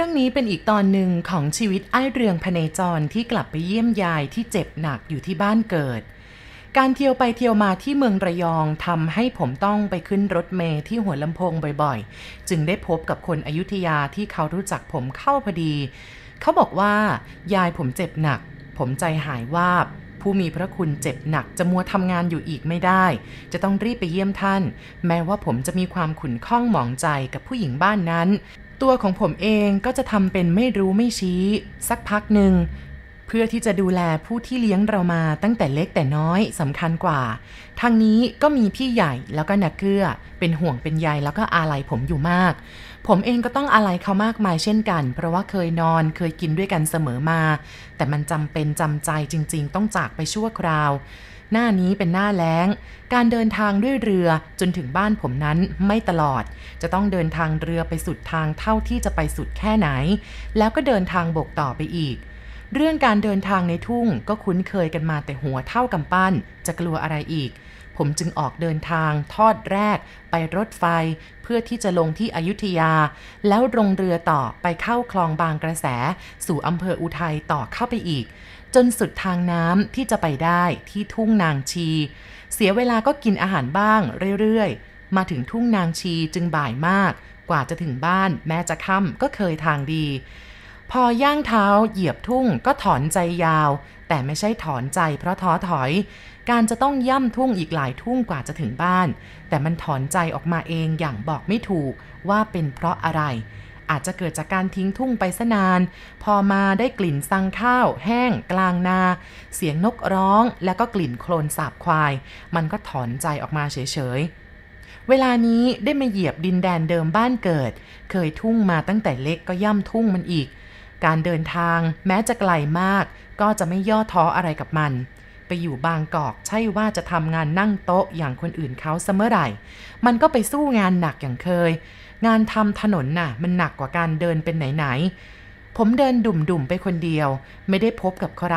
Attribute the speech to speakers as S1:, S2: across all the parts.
S1: เรื่องนี้เป็นอีกตอนหนึ่งของชีวิตไอ้เรืองพเนจรที่กลับไปเยี่ยมยายที่เจ็บหนักอยู่ที่บ้านเกิด การเที่ยวไปเที่ยวมาที่เมืองระยองทำให้ผมต้องไปขึ้นรถเมล์ที่หัวลำโพงบ่อยๆ จึงได้พบกับคนอยุธยาที่เขารู้จักผมเข้าพอดี เขาบอกว่า ยายผมเจ็บหนัก ผมใจหายวาบผู้มีพระคุณเจ็บหนักจะมัวทำงานอยู่อีกไม่ได้ จะต้องรีบไปเยี่ยมท่าน แม้ว่าผมจะมีความขุ่นข้องหมองใจกับผู้หญิงบ้านนั้น ตัวของผมเองก็จะทำเป็นไม่รู้ไม่ชี้ สักพักหนึ่ง เพื่อที่จะดูแลผู้ที่เลี้ยงเรามาตั้งแต่เล็กแต่น้อยสำคัญกว่า ทางนี้ก็มีพี่ใหญ่แล้วก็นักเกื้อ เป็นห่วงเป็นใยแล้วก็อาลัยผมอยู่มาก ผมเองก็ต้องอาลัยเขามากมายเช่นกัน เพราะว่าเคยนอนเคยกินด้วยกันเสมอมา แต่มันจำเป็นจำใจจริง ๆ ต้องจากไปชั่วคราว หน้านี้เป็นหน้าแล้ง การเดินทางด้วยเรือจนถึงบ้านผมนั้นไม่ตลอด จะต้องเดินทางเรือไปสุดทางเท่าที่จะไปสุดแค่ไหน แล้วก็เดินทางบกต่อไปอีก เรื่องการเดินทางในทุ่งก็คุ้นเคยกันมาแต่หัวเท่ากำปั้น จะกลัวอะไรอีก ผมจึงออกเดินทางทอดแรก ไปรถไฟ เพื่อที่จะลงที่อยุธยา แล้วลงเรือต่อไปเข้าคลองบางกระแส สู่อำเภออุทัยต่อเข้าไปอีก จนสุดทางน้ำที่จะไปได้ที่ทุ่งนางชี เสียเวลาก็กินอาหารบ้างเรื่อยๆ มาถึงทุ่งนางชีจึงบ่ายมาก กว่าจะถึงบ้านแม้จะค่ำก็เคยทางดี พอย่างเท้าเหยียบทุ่งก็ถอนใจยาว แต่ไม่ใช่ถอนใจเพราะท้อถอย การจะต้องย่ำทุ่งอีกหลายทุ่งกว่าจะถึงบ้าน แต่มันถอนใจออกมาเองอย่างบอกไม่ถูกว่าเป็นเพราะอะไร อาจจะเกิดจากการทิ้งทุ่งไปซะนาน พอมาได้กลิ่นซังข้าว แห้ง กลางนา เสียงนกร้อง แล้วก็กลิ่นโคลนสาบควาย มันก็ถอนใจออกมาเฉยๆเวลานี้ได้มาเหยียบดินแดนเดิมบ้านเกิด เคยทุ่งมาตั้งแต่เล็กก็ย่ำทุ่งมันอีก การเดินทางแม้จะไกลมาก ก็จะไม่ย่อท้ออะไรกับมัน ไปอยู่บางกอกใช่ว่าจะทำงานนั่งโต๊ะอย่างคนอื่นเขาเสมอไหร่ มันก็ไปสู้งานหนักอย่างเคย งานทำถนนน่ะ มันหนักกว่าการเดินเป็นไหนๆ ผมเดินดุ่มๆไปคนเดียว ไม่ได้พบกับใคร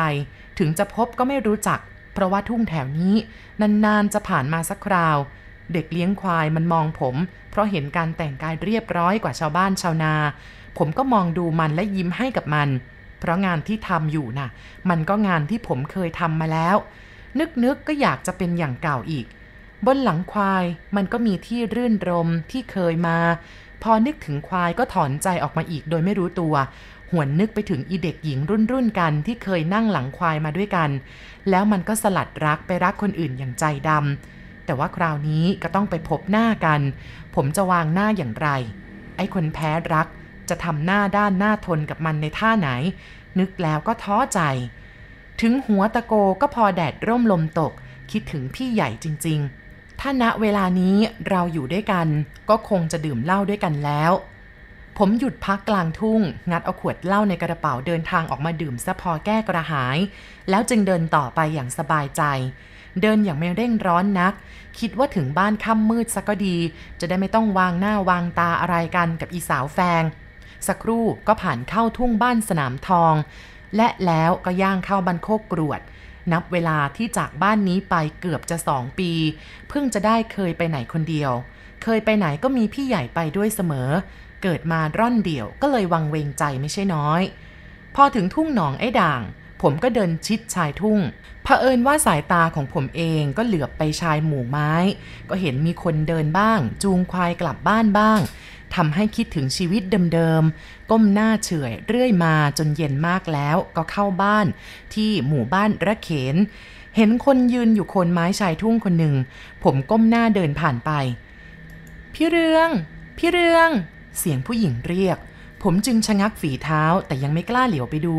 S1: ถึงจะพบก็ไม่รู้จัก เพราะว่าทุ่งแถวนี้ นานๆจะผ่านมาสักคราว เด็กเลี้ยงควายมันมองผม เพราะเห็นการแต่งกายเรียบร้อยกว่าชาวบ้านชาวนา ผมก็มองดูมันและยิ้มให้กับมัน เพราะงานที่ทำอยู่น่ะ มันก็งานที่ผมเคยทำมาแล้ว นึกๆก็อยากจะเป็นอย่างเก่าอีก บนหลังควายมันก็มีที่รื่นรมที่เคยมา พอนึกถึงควายก็ถอนใจออกมาอีกโดยไม่รู้ตัว หวนนึกไปถึงอีเด็กหญิงรุ่นรุ่นกันที่เคยนั่งหลังควายมาด้วยกัน แล้วมันก็สลัดรักไปรักคนอื่นอย่างใจดำแต่ว่าคราวนี้ก็ต้องไปพบหน้ากัน ผมจะวางหน้าอย่างไร ไอ้คนแพ้รักจะทำหน้าด้านหน้าทนกับมันในท่าไหน นึกแล้วก็ท้อใจ ถึงหัวตะโกก็พอแดดร่มลมตก คิดถึงพี่ใหญ่จริง ๆ ถ้าณเวลานี้เราอยู่ด้วยกัน ก็คงจะดื่มเหล้าด้วยกันแล้ว ผมหยุดพักกลางทุ่ง งัดเอาขวดเหล้าในกระเป๋าเดินทางออกมาดื่มซะพอแก้กระหาย แล้วจึงเดินต่อไปอย่างสบายใจ เดินอย่างไม่เร่งร้อนนัก คิดว่าถึงบ้านค่ำมืดสักก็ดี จะได้ไม่ต้องวางหน้าวางตาอะไรกันกับอีสาวแฟง สักครู่ก็ผ่านเข้าทุ่งบ้านสนามทอง และแล้วก็ย่างเข้าบันโคกกรวด นับเวลาที่จากบ้านนี้ไปเกือบจะสองปี เพิ่งจะได้เคยไปไหนคนเดียว เคยไปไหนก็มีพี่ใหญ่ไปด้วยเสมอ เกิดมาร่อนเดี่ยวก็เลยวังเวงใจไม่ใช่น้อย พอถึงทุ่งหนองไอ้ด่าง ผมก็เดินชิดชายทุ่งเผอิญว่าสายตาของผมเองก็เหลือบไปชายหมู่ไม้ ก็เห็นมีคนเดินบ้าง จูงควายกลับบ้านบ้าง ทำให้คิดถึงชีวิตเดิมๆ ก้มหน้าเฉยเรื่อยมาจนเย็นมากแล้วก็เข้าบ้านที่หมู่บ้านระเขน เห็นคนยืนอยู่โคนไม้ชายทุ่งคนหนึ่ง ผมก้มหน้าเดินผ่านไป พี่เรือง พี่เรือง เสียงผู้หญิงเรียก ผมจึงชะงักฝีเท้าแต่ยังไม่กล้าเหลียวไปดู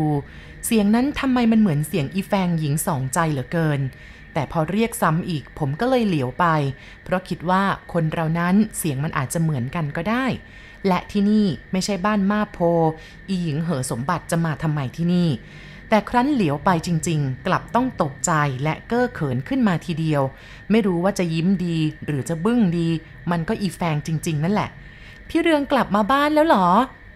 S1: เสียงนั้นทำไมมันเหมือนเสียงอีแฟงหญิงสองใจเหลือเกิน แต่พอเรียกซ้ำอีกผมก็เลยเหลียวไป เพราะคิดว่าคนเรานั้นเสียงมันอาจจะเหมือนกันก็ได้ และที่นี่ไม่ใช่บ้านมาโพ อีหญิงเหอสมบัติจะมาทำไมที่นี่ แต่ครั้นเหลียวไปจริง ๆ กลับต้องตกใจและเก้อเขินขึ้นมาทีเดียว ไม่รู้ว่าจะยิ้มดีหรือจะบึ้งดี มันก็อีแฟงจริง ๆ นั่นแหละ พี่เรืองกลับมาบ้านแล้วหรอ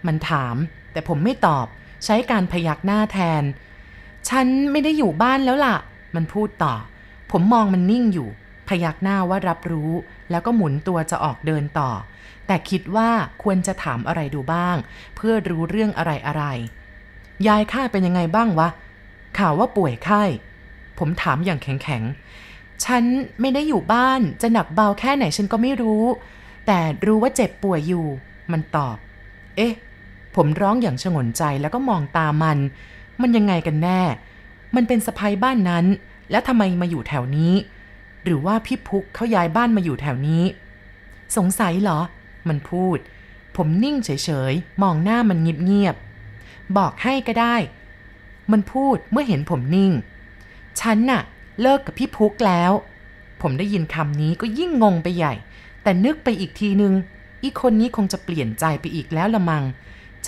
S1: มันถาม แต่ผมไม่ตอบ ใช้การพยักหน้าแทน ฉันไม่ได้อยู่บ้านแล้วล่ะ มันพูดต่อ ผมมองมันนิ่งอยู่ พยักหน้าว่ารับรู้ แล้วก็หมุนตัวจะออกเดินต่อ แต่คิดว่าควรจะถามอะไรดูบ้าง เพื่อรู้เรื่องอะไรอะไร ยายข้าเป็นยังไงบ้างวะ ข่าวว่าป่วยไข้ ผมถามอย่างแข็งๆฉันไม่ได้อยู่บ้านจะหนักเบาแค่ไหนฉันก็ไม่รู้ แต่รู้ว่าเจ็บป่วยอยู่ มันตอบ เอ๊ะ ผมร้องอย่างฉงนใจแล้วก็มองตามัน มันยังไงกันแน่ มันเป็นสะพายบ้านนั้น แล้วทำไมมาอยู่แถวนี้ หรือว่าพี่พุกเขาย้ายบ้านมาอยู่แถวนี้ สงสัยเหรอ มันพูด ผมนิ่งเฉยๆ มองหน้ามันเงียบๆ บอกให้ก็ได้ มันพูดเมื่อเห็นผมนิ่ง ฉันน่ะ เลิกกับพี่พุกแล้ว ผมได้ยินคำนี้ก็ยิ่งงงไปใหญ่ แต่นึกไปอีกทีนึง อีคนนี้คงจะเปลี่ยนใจไปอีกแล้วละมัง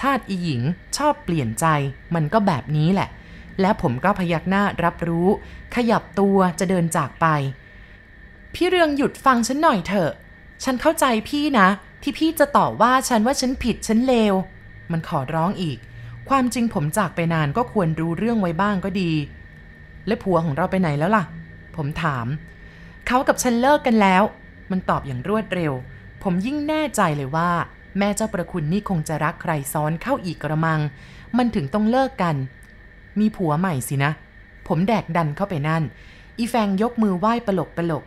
S1: ชาติอีหญิงชอบเปลี่ยนใจ มันก็แบบนี้แหละ แล้วผมก็พยักหน้ารับรู้ ขยับตัวจะเดินจากไป พี่เรืองหยุดฟังฉันหน่อยเถอะ ฉันเข้าใจพี่นะ ที่พี่จะต่อว่าฉันว่าฉันผิดฉันเลว มันขอร้องอีก ความจริงผมจากไปนานก็ควรรู้เรื่องไว้บ้างก็ดี และผัวของเราไปไหนแล้วล่ะ ผมถาม เขากับฉันเลิกกันแล้ว มันตอบอย่างรวดเร็ว ผมยิ่งแน่ใจเลยว่า แม่เจ้าประคุณนี่คงจะรักใครซ้อนเข้าอีกกระมัง มันถึงต้องเลิกกัน มีผัวใหม่สินะ ผมแดกดันเข้าไปนั่น อีแฟงยกมือไหว้ปลกปลก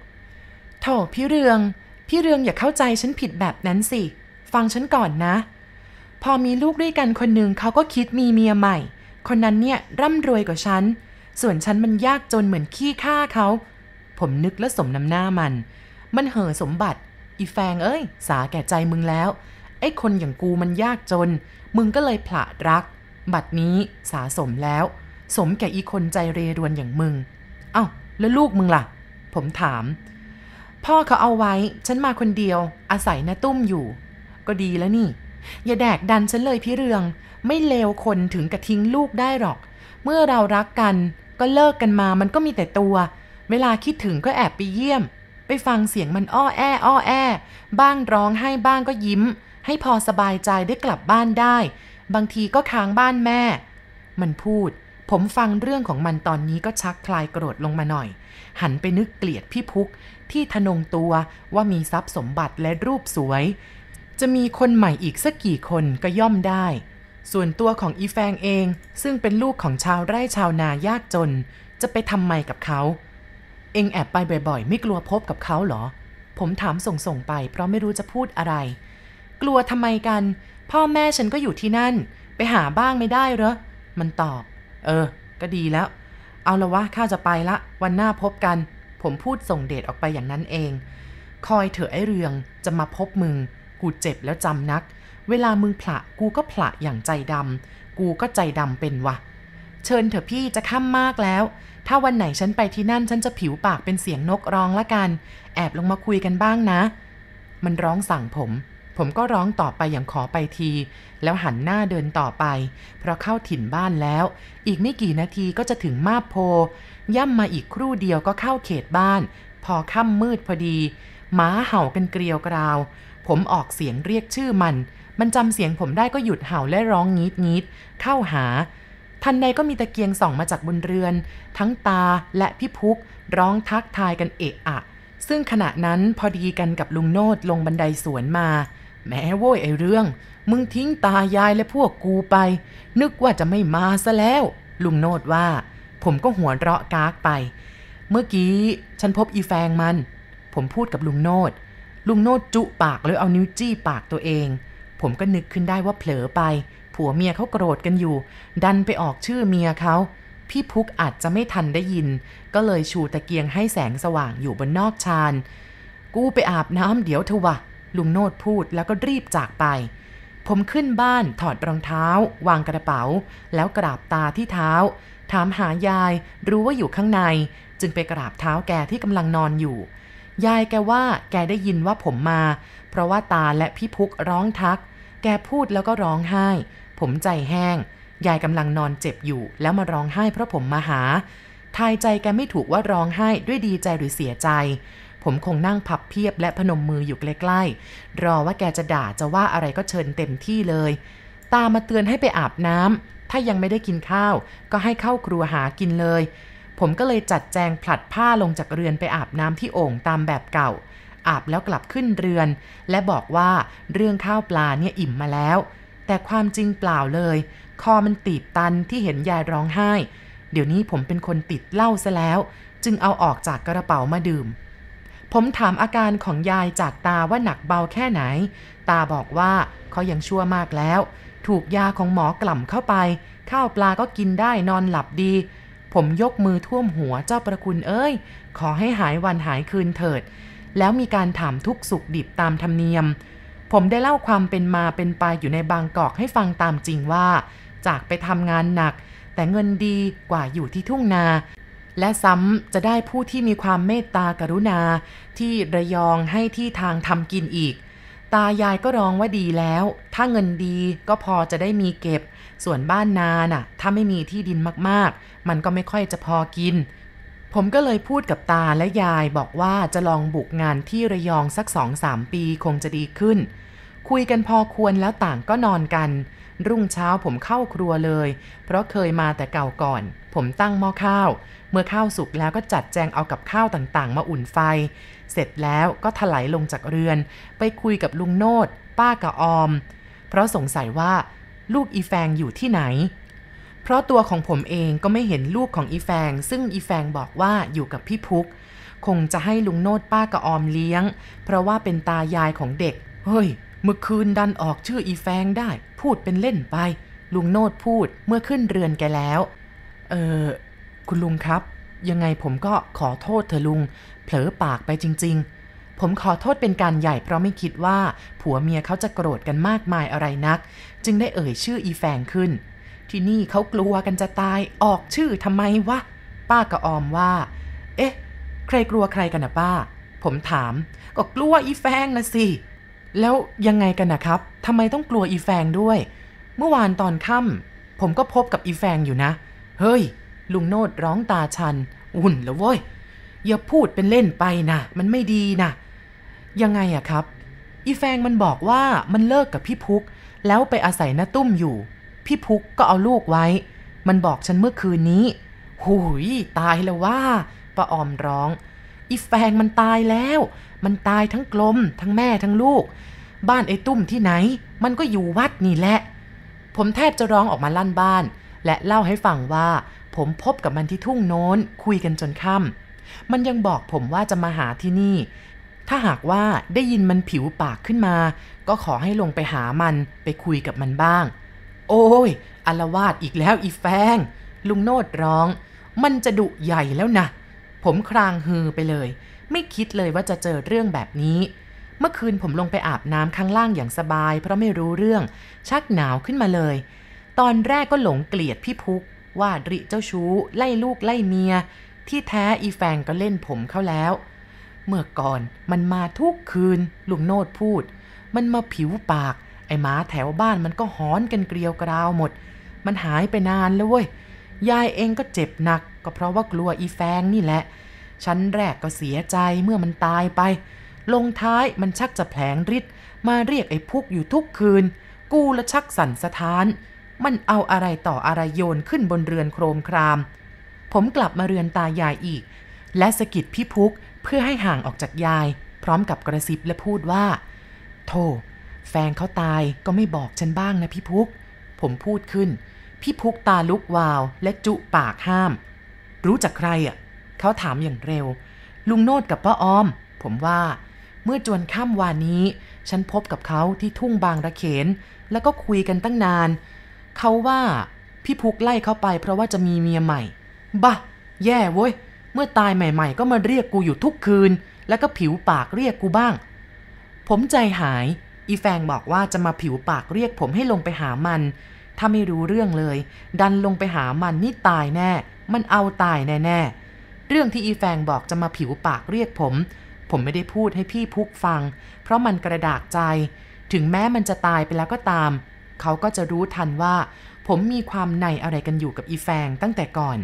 S1: โถพี่เรือง พี่เรืองอย่าเข้าใจฉันผิดแบบนั้นสิ ฟังฉันก่อนนะ พอมีลูกด้วยกันคนหนึ่งเขาก็คิดมีเมียใหม่ คนนั้นเนี่ยร่ำรวยกว่าฉัน ส่วนฉันมันยากจนเหมือนขี้ข้าเขา ผมนึกและสมน้ำหน้ามัน มันเห่อสมบัติ อีแฟงเอ้ย สาแก่ใจมึงแล้ว ไอ้คนอย่างกูมันยากจน มึงก็เลยผละรัก บัดนี้สาสมแล้ว สมแก่อีคนใจเรรวนอย่างมึง เอ้า แล้วลูกมึงล่ะ ผมถาม พ่อเขาเอาไว้ ฉันมาคนเดียว อาศัยนาตุ้มอยู่ ก็ดีแล้วนี่ อย่าแดกดันฉันเลยพี่เรือง ไม่เลวคนถึงกระทิ้งลูกได้หรอก เมื่อเรารักกันก็เลิกกันมามันก็มีแต่ตัว เวลาคิดถึงก็แอบไปเยี่ยม ไปฟังเสียงมันอ้อแออ้อแอ บ้างร้องให้บ้างก็ยิ้ม ให้พอสบายใจได้กลับบ้านได้ บางทีก็ค้างบ้านแม่ มันพูด ผมฟังเรื่องของมันตอนนี้ก็ชักคลายโกรธลงมาหน่อย หันไปนึกเกลียดพี่พุกที่ทนงตัวว่ามีทรัพย์สมบัติและรูปสวย จะมีคนใหม่อีกสักกี่คนก็ย่อมได้ ส่วนตัวของอีแฟงเอง ซึ่งเป็นลูกของชาวไร่ชาวนายากจน จะไปทำไมกับเขา เองแอบไปบ่อยๆ ไม่กลัวพบกับเขาเหรอ ผมถามส่งๆไป เพราะไม่รู้จะพูดอะไร กลัวทำไมกัน พ่อแม่ฉันก็อยู่ที่นั่น ไปหาบ้างไม่ได้เหรอ มันตอบ เออ ก็ดีแล้ว เอาละวะข้าจะไปละ วันหน้าพบกัน ผมพูดส่งเดชออกไปอย่างนั้นเอง คอยเถอะไอเรือง จะมาพบมึง กูเจ็บแล้วจำนัก เวลามึงผละกูก็ผละอย่างใจดำ กูก็ใจดำเป็นวะ เชิญเถอะพี่จะค่ำมากแล้ว ถ้าวันไหนฉันไปที่นั่นฉันจะผิวปากเป็นเสียงนกร้องละกัน แอบลงมาคุยกันบ้างนะ มันร้องสั่งผม ผมก็ร้องต่อไปอย่างขอไปที แล้วหันหน้าเดินต่อไป เพราะเข้าถิ่นบ้านแล้ว อีกไม่กี่นาทีก็จะถึงมาบโพ ย่ำมาอีกครู่เดียวก็เข้าเขตบ้าน พอค่ำมืดพอดีหมาเห่ากันเกลียวกราว ผมออกเสียงเรียกชื่อมัน มันจำเสียงผมได้ก็หยุดเห่าและร้องงีดงีดเข้าหา ทันใดก็มีตะเกียงส่องมาจากบนเรือน ทั้งตาและพี่พุก ร้องทักทายกันเอะอะซึ่งขณะนั้นพอดีกันกับลุงโนดลงบันไดสวนมา แม้โว้ยไอเรื่อง มึงทิ้งตายายและพวกกูไป นึกว่าจะไม่มาซะแล้ว ลุงโนดว่า ผมก็หัวเราะกากไป เมื่อกี้ฉันพบอีแฟงมัน ผมพูดกับลุงโนดลุงโนดจุปากแล้วเอานิ้วจี้ปากตัวเอง ผมก็นึกขึ้นได้ว่าเผลอไป ผัวเมียเขาโกรธกันอยู่ ดันไปออกชื่อเมียเขาพี่พุกอาจจะไม่ทันได้ยิน ก็เลยชูตะเกียงให้แสงสว่างอยู่บนนอกชาน กูไปอาบน้ำเดี๋ยวเถอะวะ ลุงโนดพูดแล้วก็รีบจากไป ผมขึ้นบ้านถอดรองเท้า วางกระเป๋า แล้วกราบตาที่เท้า ถามหายายรู้ว่าอยู่ข้างใน จึงไปกราบเท้าแกที่กำลังนอนอยู่ ยายแกว่าแกได้ยินว่าผมมา เพราะว่าตาและพี่พุกร้องทัก แกพูดแล้วก็ร้องไห้ ผมใจแห้ง ยายกำลังนอนเจ็บอยู่ แล้วมาร้องไห้เพราะผมมาหาทายใจแกไม่ถูกว่าร้องไห้ด้วยดีใจหรือเสียใจ ผมคงนั่งพับเพียบและพนมมืออยู่ใกล้ๆ รอว่าแกจะด่าจะว่าอะไรก็เชิญเต็มที่เลย ตามาเตือนให้ไปอาบน้ำ ถ้ายังไม่ได้กินข้าว ก็ให้เข้าครัวหากินเลย ผมก็เลยจัดแจงผลัดผ้าลงจากเรือนไปอาบน้ำที่โอ่งตามแบบเก่า อาบแล้วกลับขึ้นเรือน และบอกว่าเรื่องข้าวปลาเนี่ยอิ่มมาแล้ว แต่ความจริงเปล่าเลย คอมันตีบตันที่เห็นยายร้องไห้ เดี๋ยวนี้ผมเป็นคนติดเหล้าซะแล้ว จึงเอาออกจากกระเป๋ามาดื่ม ผมถามอาการของยายจากตาว่าหนักเบาแค่ไหน ตาบอกว่าเขายังชั่วมากแล้ว ถูกยาของหมอกล่ำเข้าไป ข้าวปลาก็กินได้นอนหลับดี ผมยกมือท่วมหัวเจ้าประคุณเอ้ย ขอให้หายวันหายคืนเถิด แล้วมีการถามทุกสุขดิบตามธรรมเนียม ผมได้เล่าความเป็นมาเป็นไปอยู่ในบางกอกให้ฟังตามจริงว่า จากไปทำงานหนัก แต่เงินดีกว่าอยู่ที่ทุ่งนา และซ้ำจะได้ผู้ที่มีความเมตตากรุณา ที่ระยองให้ที่ทางทำกินอีก ตายายก็ร้องว่าดีแล้ว ถ้าเงินดีก็พอจะได้มีเก็บ ส่วนบ้านนาน่ะ ถ้าไม่มีที่ดินมากๆ มันก็ไม่ค่อยจะพอกิน ผมก็เลยพูดกับตาและยายบอกว่าจะลองบุกงานที่ระยองสักสองสามปีคงจะดีขึ้น คุยกันพอควรแล้วต่างก็นอนกัน รุ่งเช้าผมเข้าครัวเลย เพราะเคยมาแต่เก่าก่อน ผมตั้งหม้อข้าว เมื่อข้าวสุกแล้วก็จัดแจงเอากับข้าวต่างๆ มาอุ่นไฟ เสร็จแล้วก็ถลายลงจากเรือน ไปคุยกับลุงโนดป้ากับออม เพราะสงสัยว่าลูกอีแฟงอยู่ที่ไหน เพราะตัวของผมเองก็ไม่เห็นลูกของอีแฟง ซึ่งอีแฟงบอกว่าอยู่กับพี่พุก คงจะให้ลุงโนดป้ากับออมเลี้ยง เพราะว่าเป็นตายายของเด็ก เฮ้ย เมื่อคืนดันออกชื่ออีแฟงได้ พูดเป็นเล่นไป ลุงโนดพูดเมื่อขึ้นเรือนแกแล้ว เออคุณลุงครับ ยังไงผมก็ขอโทษเธอลุง เผลอปากไปจริง ๆ ผมขอโทษเป็นการใหญ่เพราะไม่คิดว่า ผัวเมียเขาจะโกรธกันมากมายอะไรนัก จึงได้เอ่ยชื่ออีแฟงขึ้น ที่นี่เขากลัวกันจะตายออกชื่อทำไมวะป้ากับออมว่า เอ๊ะ ใครกลัวใครกันนะป้า ผมถาม ก็กลัวอีแฟงนะสิ แล้วยังไงกันนะครับทำไมต้องกลัวอีแฟงด้วย เมื่อวานตอนค่ำผมก็พบกับอีแฟงอยู่นะ เฮ้ย ลุงโนดร้องตาชัน อุ่นแล้วเว้ย อย่าพูดเป็นเล่นไปนะมันไม่ดีนะยังไงอะครับ อีแฟงมันบอกว่ามันเลิกกับพี่พุก แล้วไปอาศัยน้าตุ้มอยู่ พี่พุกก็เอาลูกไว้ มันบอกฉันเมื่อคืนนี้หูยตายแล้วว่าป้าออมร้อง อีแฟงมันตายแล้ว มันตายทั้งกลม ทั้งแม่ทั้งลูก บ้านไอ้ตุ้มที่ไหน มันก็อยู่วัดนี่แหละ ผมแทบจะร้องออกมาลั่นบ้าน และเล่าให้ฟังว่า ผมพบกับมันที่ทุ่งโน้น คุยกันจนค่ำมันยังบอกผมว่าจะมาหาที่นี่ ถ้าหากว่าได้ยินมันผิวปากขึ้นมา ก็ขอให้ลงไปหามันไปคุยกับมันบ้าง โอ้ยอารวาสอีกแล้วอีแฟง ลุงโนดร้อง มันจะดุใหญ่แล้วนะ ผมครางฮือไปเลย ไม่คิดเลยว่าจะเจอเรื่องแบบนี้ เมื่อคืนผมลงไปอาบน้ำข้างล่างอย่างสบาย เพราะไม่รู้เรื่อง ชักหนาวขึ้นมาเลย ตอนแรกก็หลงเกลียดพี่พุก ว่าริเจ้าชู้ ไล่ลูกไล่เมีย ที่แท้อีแฟงก็เล่นผมเข้าแล้ว เมื่อก่อนมันมาทุกคืน ลุงโนดพูด มันมาผิวปาก ไอ้หมาแถวบ้านมันก็หอนกันเกลียวกราวหมด มันหายไปนานแล้วเว้ยยายเองก็เจ็บหนัก ก็เพราะว่ากลัวอีแฟงนี่แหละ ชั้นแรกก็เสียใจเมื่อมันตายไป ลงท้ายมันชักจะแผลงฤทธิ์มาเรียกไอ้พุกอยู่ทุกคืน กูละชักสั่นสะท้าน มันเอาอะไรต่ออะไรโยนขึ้นบนเรือนโครมคราม ผมกลับมาเรือนตายายอีก และสะกิดพี่พุกเพื่อให้ห่างออกจากยาย พร้อมกับกระซิบและพูดว่า โธ่แฟนเขาตายก็ไม่บอกฉันบ้างนะพี่พุก ผมพูดขึ้น พี่พุกตาลุกวาวและจุปากห้าม รู้จักใครอะเขาถามอย่างเร็ว ลุงโนดกับป้าออม ผมว่า เมื่อจวนค่ำวานนี้ ฉันพบกับเขาที่ทุ่งบางระเขน แล้วก็คุยกันตั้งนาน เขาว่าพี่พุกไล่เขาไปเพราะว่าจะมีเมียใหม่ บ้าแย่เว้ย เมื่อตายใหม่ๆ ก็มาเรียกกูอยู่ทุกคืน แล้วก็ผิวปากเรียกกูบ้าง ผมใจหาย อีแฟงบอกว่าจะมาผิวปากเรียกผมให้ลงไปหามัน ถ้าไม่รู้เรื่องเลย ดันลงไปหามันนี่ตายแน่ มันเอาตายแน่ๆ เรื่องที่อีแฟงบอกจะมาผิวปากเรียกผม ผมไม่ได้พูดให้พี่พุกฟัง เพราะมันกระดากใจ ถึงแม้มันจะตายไปแล้วก็ตาม เขาก็จะรู้ทันว่า ผมมีความในอะไรกันอยู่กับอีแฟงตั้งแต่ก่อน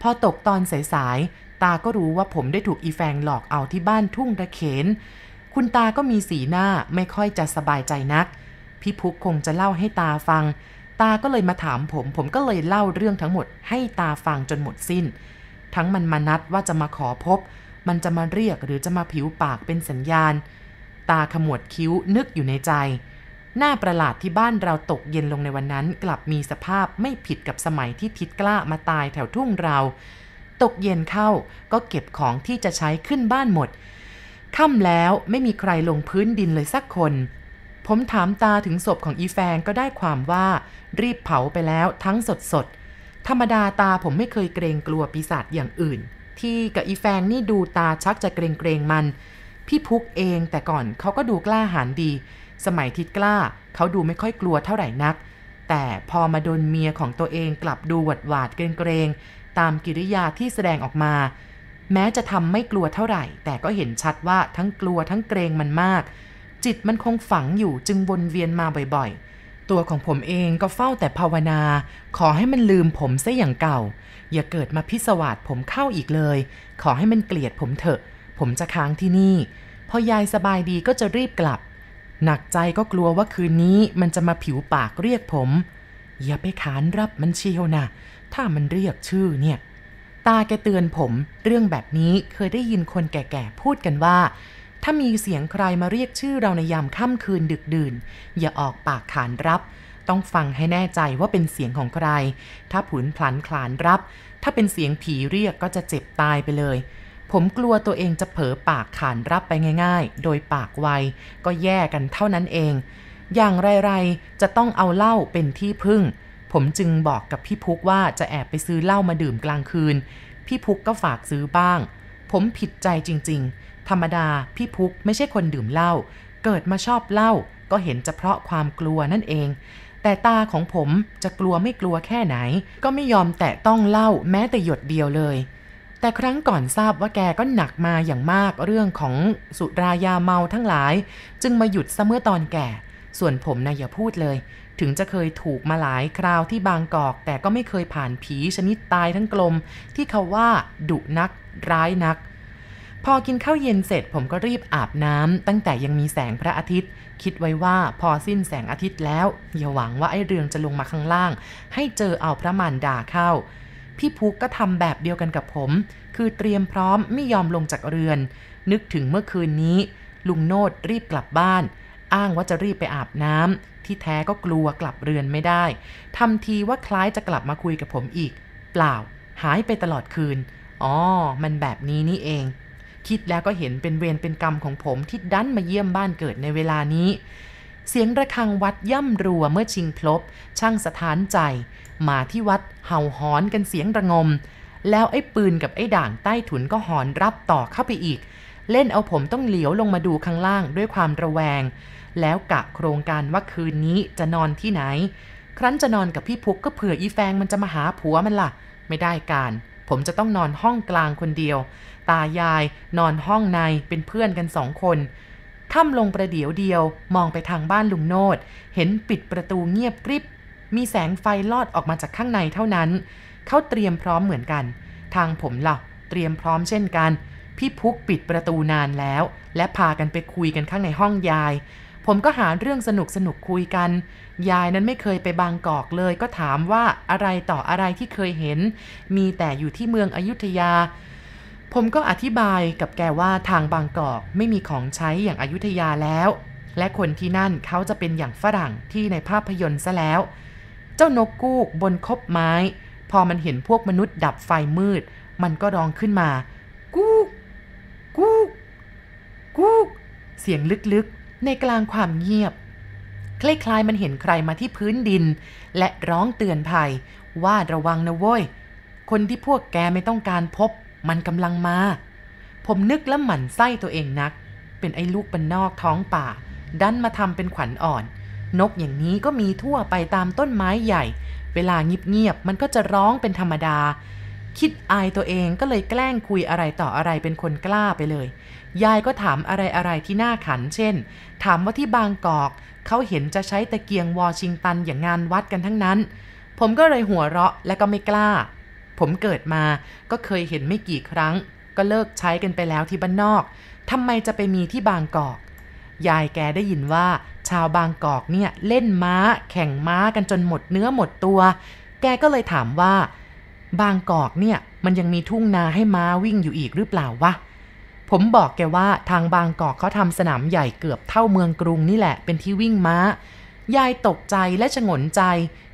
S1: พอตกตอนสายๆ ตาก็รู้ว่าผมได้ถูกอีแฟงหลอกเอาที่บ้านทุ่งระเขน คุณตาก็มีสีหน้าไม่ค่อยจะสบายใจนัก พี่พุกคงจะเล่าให้ตาฟัง ตาก็เลยมาถามผม ผมก็เลยเล่าเรื่องทั้งหมดให้ตาฟังจนหมดสิ้น ทั้งมันมานัดว่าจะมาขอพบ มันจะมาเรียกหรือจะมาผิวปากเป็นสัญญาณ ตาขมวดคิ้วนึกอยู่ในใจ หน้าประหลาดที่บ้านเราตกเย็นลงในวันนั้น กลับมีสภาพไม่ผิดกับสมัยที่ทิดกล้ามาตายแถวทุ่งเรา ตกเย็นเข้าก็เก็บของที่จะใช้ขึ้นบ้านหมดค่ำแล้วไม่มีใครลงพื้นดินเลยสักคน ผมถามตาถึงศพของอีแฟงก็ได้ความว่า รีบเผาไปแล้วทั้งสดสดๆธรรมดาตาผมไม่เคยเกรงกลัวปีศาจอย่างอื่น ที่กับอีแฟงนี่ดูตาชักจะเกรงเกรงมัน พี่พุกเองแต่ก่อนเขาก็ดูกล้าหาญดี สมัยทิดกล้าเขาดูไม่ค่อยกลัวเท่าไหร่นัก แต่พอมาโดนเมียของตัวเองกลับดูหวาดหวาดเกรงเกรงตามกิริยาที่แสดงออกมา แม้จะทำไม่กลัวเท่าไหร่ แต่ก็เห็นชัดว่าทั้งกลัวทั้งเกรงมันมาก จิตมันคงฝังอยู่จึงวนเวียนมาบ่อยๆ ตัวของผมเองก็เฝ้าแต่ภาวนา ขอให้มันลืมผมซะอย่างเก่า อย่าเกิดมาพิศวาสผมเข้าอีกเลย ขอให้มันเกลียดผมเถอะ ผมจะค้างที่นี่ พอยายสบายดีก็จะรีบกลับ หนักใจก็กลัวว่าคืนนี้มันจะมาผิวปากเรียกผม อย่าไปขานรับมันเชียวนะถ้ามันเรียกชื่อเนี่ย ตาแกเตือนผม เรื่องแบบนี้เคยได้ยินคนแก่ๆพูดกันว่า ถ้ามีเสียงใครมาเรียกชื่อเราในยามค่ำคืนดึกดื่น อย่าออกปากขานรับ ต้องฟังให้แน่ใจว่าเป็นเสียงของใคร ถ้าผุนพลันขานรับ ถ้าเป็นเสียงผีเรียกก็จะเจ็บตายไปเลย ผมกลัวตัวเองจะเผลอปากขานรับไปง่าย ๆ โดยปากไวก็แย่กันเท่านั้นเอง อย่างไรๆจะต้องเอาเหล้าเป็นที่พึ่ง ผมจึงบอกกับพี่พุกว่าจะแอบไปซื้อเหล้ามาดื่มกลางคืน พี่พุกก็ฝากซื้อบ้าง ผมผิดใจจริง ๆ ธรรมดาพี่พุกไม่ใช่คนดื่มเหล้า เกิดมาชอบเหล้าก็เห็นจะเพราะความกลัวนั่นเอง แต่ตาของผมจะกลัวไม่กลัวแค่ไหน ก็ไม่ยอมแตะต้องเหล้าแม้แต่หยดเดียวเลย แต่ครั้งก่อนทราบว่าแกก็หนักมาอย่างมากเรื่องของสุรายาเมาทั้งหลาย จึงมาหยุดซะเมื่อตอนแก่ ส่วนผมนะอย่าพูดเลย ถึงจะเคยถูกมาหลายคราวที่บางกอก แต่ก็ไม่เคยผ่านผีชนิดตายทั้งกลม ที่เขาว่าดุนักร้ายนัก พอกินข้าวเย็นเสร็จผมก็รีบอาบน้ำตั้งแต่ยังมีแสงพระอาทิตย์ คิดไว้ว่าพอสิ้นแสงอาทิตย์แล้วอย่าหวังว่าไอ้เรืองจะลงมาข้างล่าง ให้เจอเอาพระมารดาเข้า พี่พุกก็ทำแบบเดียวกันกับผม คือเตรียมพร้อมไม่ยอมลงจากเรือน นึกถึงเมื่อคืนนี้ ลุงโนดรีบกลับบ้านอ้างว่าจะรีบไปอาบน้ำที่แท้ก็กลัวกลับเรือนไม่ได้ทำทีว่าคล้ายจะกลับมาคุยกับผมอีก เปล่า หายไปตลอดคืน อ๋อ มันแบบนี้นี่เอง คิดแล้วก็เห็นเป็นเวรเป็นกรรมของผมที่ดันมาเยี่ยมบ้านเกิดในเวลานี้ เสียงระฆังวัดย่ำรัวเมื่อชิงพลบ ช่างสถานใจ มาที่วัดเห่าหอนกันเสียงระงม แล้วไอ้ปืนกับไอ้ด่างใต้ถุนก็หอนรับต่อเข้าไปอีก เล่นเอาผมต้องเหลียวลงมาดูข้างล่างด้วยความระแวง แล้วกะโครงการว่าคืนนี้จะนอนที่ไหน ครั้นจะนอนกับพี่พุกก็เผื่ออีแฟงมันจะมาหาผัวมันล่ะ ไม่ได้การ ผมจะต้องนอนห้องกลางคนเดียว ตายายนอนห้องในเป็นเพื่อนกันสองคนค่ำลงประเดี๋ยวเดียวมองไปทางบ้านลุงโนดเห็นปิดประตูเงียบกริบ มีแสงไฟลอดออกมาจากข้างในเท่านั้น เขาเตรียมพร้อมเหมือนกัน ทางผมล่ะเตรียมพร้อมเช่นกัน พี่พุกปิดประตูนานแล้ว และพากันไปคุยกันข้างในห้องยาย ผมก็หาเรื่องสนุกสนุกคุยกัน ยายนั้นไม่เคยไปบางกอกเลย ก็ถามว่าอะไรต่ออะไรที่เคยเห็น มีแต่อยู่ที่เมืองอยุธยา ผมก็อธิบายกับแกว่าทางบางกอกไม่มีของใช้อย่างอายุทยาแล้ว และคนที่นั่นเขาจะเป็นอย่างฝรั่งที่ในภาพยนตร์ซะแล้ว เจ้านกกูกบนคบไม้ พอมันเห็นพวกมนุษย์ดับไฟมืด มันก็ร้องขึ้นมา กูกกูกกูกเสียงลึกๆ ในกลางความเงียบ คล้ายๆมันเห็นใครมาที่พื้นดิน และร้องเตือนภัย ว่าระวังนะเว้ย คนที่พวกแกไม่ต้องการพบ มันกำลังมา ผมนึกแล้วหมั่นไส้ตัวเองนัก เป็นไอ้ลูกบันนอกท้องป่า ดันมาทำเป็นขวัญอ่อน นกอย่างนี้ก็มีทั่วไปตามต้นไม้ใหญ่ เวลาเงียบๆมันก็จะร้องเป็นธรรมดา คิดอายตัวเองก็เลยแกล้งคุยอะไรต่ออะไรเป็นคนกล้าไปเลย ยายก็ถามอะไรอะไรที่น่าขัน เช่น ถามว่าที่บางกอกเขาเห็นจะใช้ตะเกียงวอชิงตันอย่างงานวัดกันทั้งนั้น ผมก็เลยหัวเราะและก็ไม่กล้า ผมเกิดมาก็เคยเห็นไม่กี่ครั้ง ก็เลิกใช้กันไปแล้วที่บ้านนอกทำไมจะไปมีที่บางกอก ยายแกได้ยินว่า ชาวบางกอกเนี่ยเล่นม้า แข่งม้ากันจนหมดเนื้อหมดตัว แกก็เลยถามว่า บางกอกเนี่ยมันยังมีทุ่งนาให้ม้าวิ่งอยู่อีกหรือเปล่าวะ ผมบอกแกว่าทางบางกอกเขาทำสนามใหญ่เกือบเท่าเมืองกรุงนี่แหละเป็นที่วิ่งม้า ยายตกใจและชงนใจ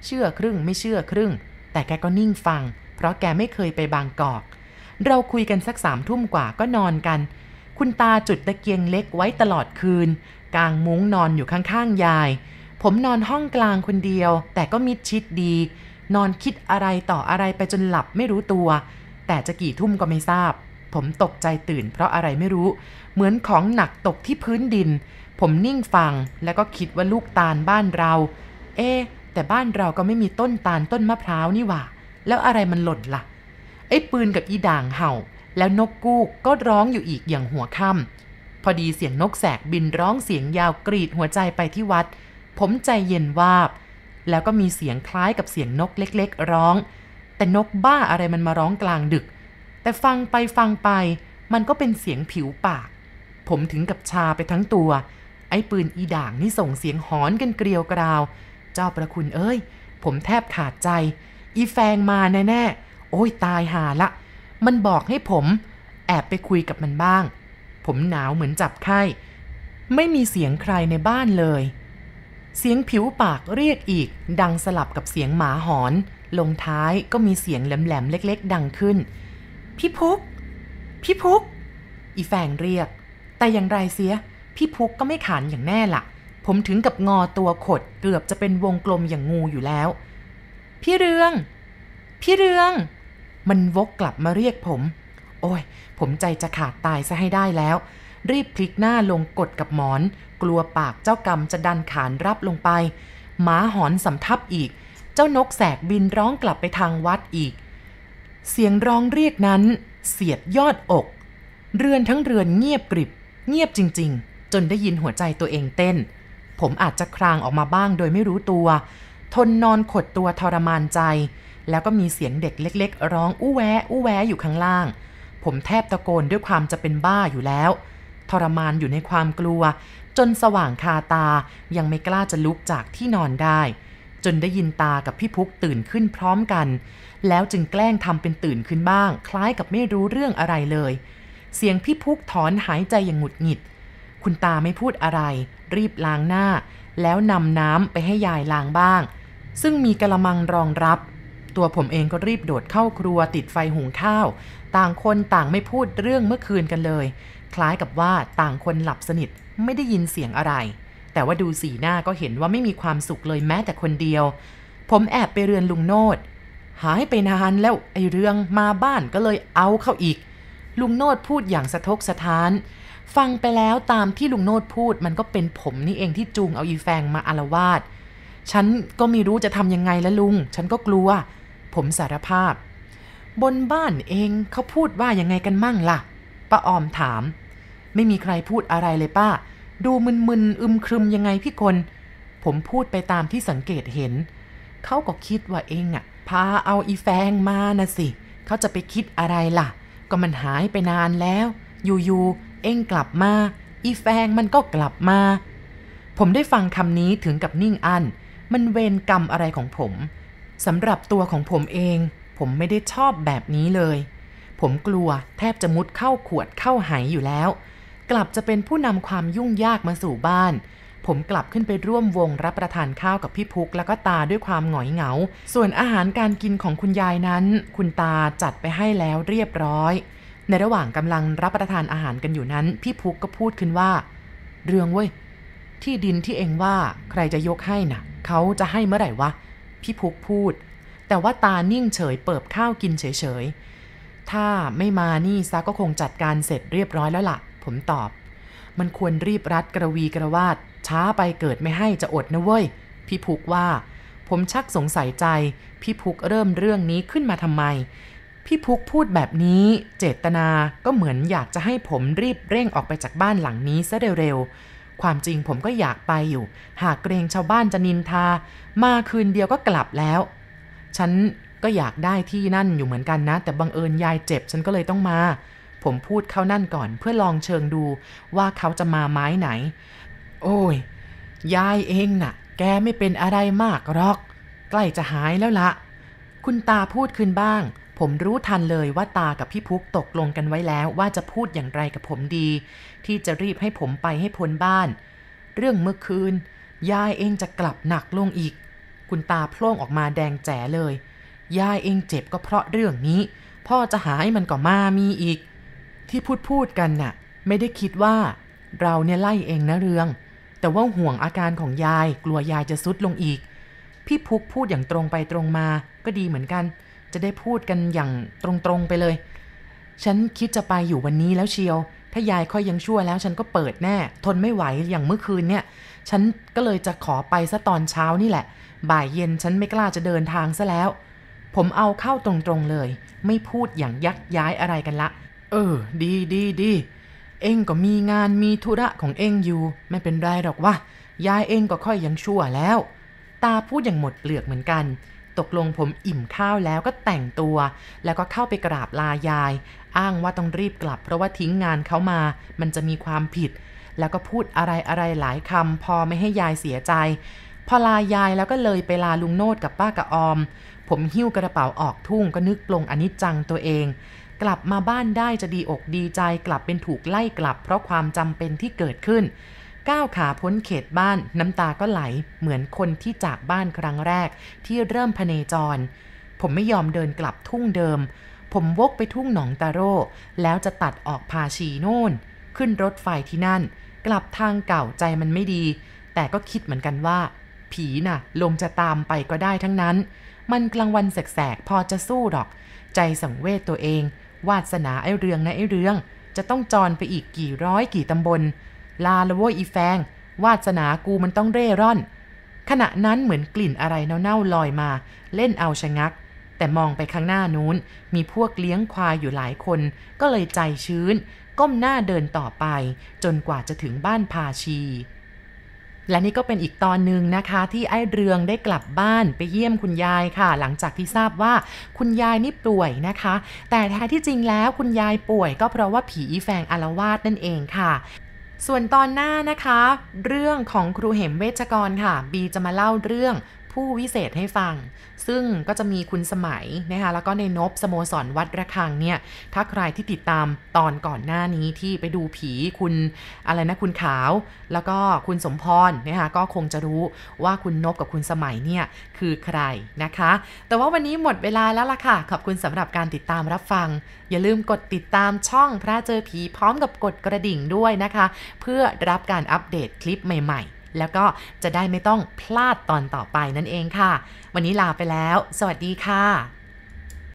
S1: เชื่อครึ่งไม่เชื่อครึ่ง แต่แกก็นิ่งฟัง เพราะแกไม่เคยไปบางกอก เราคุยกันสักสามทุ่มกว่าก็นอนกัน คุณตาจุดตะเกียงเล็กไว้ตลอดคืน กลางมุ้งนอนอยู่ข้างๆยาย ผมนอนห้องกลางคนเดียว แต่ก็มิดชิดดี นอนคิดอะไรต่ออะไรไปจนหลับไม่รู้ตัว แต่จะกี่ทุ่มก็ไม่ทราบ ผมตกใจตื่นเพราะอะไรไม่รู้ เหมือนของหนักตกที่พื้นดิน ผมนิ่งฟังแล้วก็คิดว่าลูกตาลบ้านเรา เอ๊แต่บ้านเราก็ไม่มีต้นตาลต้นมะพร้าวนี่หว่า แล้วอะไรมันหล่นละ่ะ ไอ้ปืนกับอีด่างเห่า แล้วนกกูกก็ร้องอยู่อีกอย่างหัวค่ำพอดีเสียงนกแสกบินร้องเสียงยาวกรีดหัวใจไปที่วัด ผมใจเย็นวาบ แล้วก็มีเสียงคล้ายกับเสียงนกเล็กๆ ร้อง แต่นกบ้าอะไรมันมาร้องกลางดึก แต่ฟังไปฟังไป มันก็เป็นเสียงผิวปาก ผมถึงกับชาไปทั้งตัว ไอ้ปืนอีด่างนี่ส่งเสียงหอนกันเกลียวกราว เจ้าประคุณเอ้ย ผมแทบขาดใจ อีแฟงมาแน่ๆ โอ้ยตายหาละ มันบอกให้ผม แอบไปคุยกับมันบ้าง ผมหนาวเหมือนจับไข้ ไม่มีเสียงใครในบ้านเลย เสียงผิวปากเรียกอีก ดังสลับกับเสียงหมาหอน ลงท้ายก็มีเสียงแหลมๆเล็ก ๆ ดังขึ้น พี่พุก พี่พุก อีแฟงเรียก แต่อย่างไรเสีย พี่พุกก็ไม่ขานอย่างแน่ละ่ะ ผมถึงกับงอตัวขดเกือบจะเป็นวงกลมอย่างงูอยู่แล้ว พี่เรือง พี่เรือง มันวกกลับมาเรียกผม โอ้ย ผมใจจะขาดตายซะให้ได้แล้ว รีบพลิกหน้าลงกดกับหมอน กลัวปากเจ้ากรรมจะดันขานรับลงไป หมาหอนสำทับอีก เจ้านกแสกบินร้องกลับไปทางวัดอีก เสียงร้องเรียกนั้น เสียดยอดอก เรือนทั้งเรือนเงียบกริบ เงียบจริง ๆ จนได้ยินหัวใจตัวเองเต้น ผมอาจจะครางออกมาบ้างโดยไม่รู้ตัว ทนนอนขดตัวทรมานใจ แล้วก็มีเสียงเด็กเล็ก ๆ ร้องอู้แวอู้แวอยู่ข้างล่าง ผมแทบตะโกนด้วยความจะเป็นบ้าอยู่แล้ว ทรมานอยู่ในความกลัว จนสว่างคาตายังไม่กล้าจะลุกจากที่นอนได้ จนได้ยินตากับพี่พุกตื่นขึ้นพร้อมกัน แล้วจึงแกล้งทำเป็นตื่นขึ้นบ้าง คล้ายกับไม่รู้เรื่องอะไรเลย เสียงพี่พุกถอนหายใจอย่างหงุดหงิด คุณตาไม่พูดอะไร รีบล้างหน้า แล้วนำน้ำไปให้ยายล้างบ้าง ซึ่งมีกระมังรองรับ ตัวผมเองก็รีบโดดเข้าครัวติดไฟหุงข้าว ต่างคนต่างไม่พูดเรื่องเมื่อคืนกันเลย คล้ายกับว่าต่างคนหลับสนิทไม่ได้ยินเสียงอะไร แต่ว่าดูสีหน้าก็เห็นว่าไม่มีความสุขเลยแม้แต่คนเดียว ผมแอบไปเรือนลุงโนดหายไปนานแล้วไอเรื่องมาบ้านก็เลยเอาเข้าอีก ลุงโนดพูดอย่างสะทกสะท้าน ฟังไปแล้วตามที่ลุงโนดพูดมันก็เป็นผมนี่เองที่จูงเอาอีแฟงมาอารวาสฉันก็ไม่รู้จะทำยังไงละลุง ฉันก็กลัว ผมสารภาพ บนบ้านเองเขาพูดว่ายังไงกันมั่งล่ะป้าออมถาม ไม่มีใครพูดอะไรเลยป้า ดูมึนๆอึมครึมยังไงพี่คน ผมพูดไปตามที่สังเกตเห็น เขาก็คิดว่าเองอะพาเอาอีแฟงมานะสิ เขาจะไปคิดอะไรล่ะ ก็มันหายไปนานแล้ว อยู่ๆ เองกลับมา อีแฟงมันก็กลับมา ผมได้ฟังคำนี้ถึงกับนิ่งอันมันเวรกรรมอะไรของผม สำหรับตัวของผมเอง ผมไม่ได้ชอบแบบนี้เลย ผมกลัวแทบจะมุดเข้าขวดเข้าไหอยู่แล้ว กลับจะเป็นผู้นำความยุ่งยากมาสู่บ้าน ผมกลับขึ้นไปร่วมวงรับประทานข้าวกับพี่พุกแล้วก็ตาด้วยความหงอยเหงา ส่วนอาหารการกินของคุณยายนั้น คุณตาจัดไปให้แล้วเรียบร้อย ในระหว่างกำลังรับประทานอาหารกันอยู่นั้น พี่พุกก็พูดขึ้นว่า เรื่องเว้ยที่ดินที่เองว่าใครจะยกให้นะ่ะ เขาจะให้เมื่อไหร่วะ พี่พุกพูด แต่ว่าตานิ่งเฉยเปิบข้าวกินเฉยๆ ถ้าไม่มานี่ซะก็คงจัดการเสร็จเรียบร้อยแล้วล่ะ ผมตอบ มันควรรีบรัดกระวีกระวาด ช้าไปเกิดไม่ให้จะอดนะเว้ย พี่พุกว่า ผมชักสงสัยใจ พี่พุกเริ่มเรื่องนี้ขึ้นมาทำไม พี่พุกพูดแบบนี้ เจตนาก็เหมือนอยากจะให้ผมรีบเร่งออกไปจากบ้านหลังนี้ซะเร็วๆ ความจริงผมก็อยากไปอยู่ หากเกรงชาวบ้านจะนินทา มาคืนเดียวก็กลับแล้ว ฉันก็อยากได้ที่นั่นอยู่เหมือนกันนะ แต่บังเอิญยายเจ็บฉันก็เลยต้องมา ผมพูดเข้านั่นก่อนเพื่อลองเชิงดูว่าเขาจะมาไม้ไหน โอ้ย ยายเองน่ะ แกไม่เป็นอะไรมากหรอก ใกล้จะหายแล้วละ คุณตาพูดขึ้นบ้าง ผมรู้ทันเลยว่าตากับพี่พุกตกลงกันไว้แล้วว่าจะพูดอย่างไรกับผมดี ที่จะรีบให้ผมไปให้พ้นบ้าน เรื่องเมื่อคืน ยายเองจะกลับหนักลงอีก คุณตาโพล่งออกมาแดงแจ๋เลย ยายเองเจ็บก็เพราะเรื่องนี้ พ่อจะหาให้มันก็มามีอีก ที่พูดพูดกันน่ะ ไม่ได้คิดว่า เราเนี่ยไล่เองนะเรือง แต่ว่าห่วงอาการของยายกลัวยายจะซุดลงอีก พี่พุกพูดอย่างตรงไปตรงมาก็ดีเหมือนกัน จะได้พูดกันอย่างตรงๆไปเลย ฉันคิดจะไปอยู่วันนี้แล้วเชียว ถ้ายายค่อยยังชั่วแล้ว ฉันก็เปิดแน่ ทนไม่ไหวอย่างเมื่อคืนเนี่ย ฉันก็เลยจะขอไปซะตอนเช้านี่แหละ บ่ายเย็นฉันไม่กล้าจะเดินทางซะแล้ว ผมเอาเข้าตรงๆเลย ไม่พูดอย่างยักย้ายอะไรกันละ เออ ดีดีดีเองก็มีงานมีธุระของเองอยู่ ไม่เป็นไรหรอกวะยายเองก็ค่อยยังชั่วแล้ว ตาพูดอย่างหมดเปลือกเหมือนกัน ตกลงผมอิ่มข้าวแล้วก็แต่งตัว แล้วก็เข้าไปกราบลายาย อ้างว่าต้องรีบกลับ เพราะว่าทิ้งงานเขามา มันจะมีความผิด แล้วก็พูดอะไรอะไรหลายคำพอไม่ให้ยายเสียใจ พอลายายแล้วก็เลยไปลาลุงโนดกับป้ากะออม ผมหิ้วกระเป๋าออกทุ่งก็นึกปลงอนิจจังตัวเอง กลับมาบ้านได้จะดีอกดีใจกลับเป็นถูกไล่กลับ เพราะความจำเป็นที่เกิดขึ้น ก้าวขาพ้นเขตบ้านน้ำตาก็ไหลเหมือนคนที่จากบ้านครั้งแรกที่เริ่มพเนจร ผมไม่ยอมเดินกลับทุ่งเดิม ผมวกไปทุ่งหนองตาโร่ แล้วจะตัดออกพาชีโน่น ขึ้นรถไฟที่นั่น กลับทางเก่าใจมันไม่ดี แต่ก็คิดเหมือนกันว่า ผีน่ะ ลงจะตามไปก็ได้ทั้งนั้น มันกลางวันแสกๆพอจะสู้หรอก ใจสังเวชตัวเอง วาสนาไอ้เรืองนะไอ้เรือง จะต้องจรไปอีกกี่ร้อยกี่ตำบล ลาละโว้ยอีแฟง วาสนากูมันต้องเร่ร่อน ขณะนั้นเหมือนกลิ่นอะไรเน่าๆลอยมา เล่นเอาชะงัก แต่มองไปข้างหน้านู้น มีพวกเลี้ยงควายอยู่หลายคน ก็เลยใจชื้น ก้มหน้าเดินต่อไป จนกว่าจะถึงบ้านพาชีและนี่ก็เป็นอีกตอนหนึ่งนะคะที่ไอ้เรืองได้กลับบ้านไปเยี่ยมคุณยายค่ะ หลังจากที่ทราบว่าคุณยายนี่ป่วยนะคะ แต่แท้ที่จริงแล้วคุณยายป่วยก็เพราะว่าผีอีแฟงอารวาสนั่นเองค่ะ ส่วนตอนหน้านะคะ เรื่องของครูเหมเวชกรค่ะ บีจะมาเล่าเรื่อง ผู้วิเศษให้ฟัง ซึ่งก็จะมีคุณสมัยนะคะแล้วก็ในนบสโมสรวัดระฆังเนี่ยถ้าใครที่ติดตามตอนก่อนหน้านี้ที่ไปดูผีคุณอะไรนะคุณขาว แล้วก็คุณสมพรนะคะก็คงจะรู้ว่าคุณนบกับคุณสมัยเนี่ยคือใครนะคะ แต่ว่าวันนี้หมดเวลาแล้วล่ะค่ะ ขอบคุณสำหรับการติดตามรับฟัง อย่าลืมกดติดตามช่องพระเจอผีพร้อมกับกดกระดิ่งด้วยนะคะ เพื่อรับการอัปเดตคลิปใหม่ ๆ แล้วก็จะได้ไม่ต้องพลาดตอนต่อไปนั่นเองค่ะ วันนี้ลาไปแล้ว สวัสดีค่ะ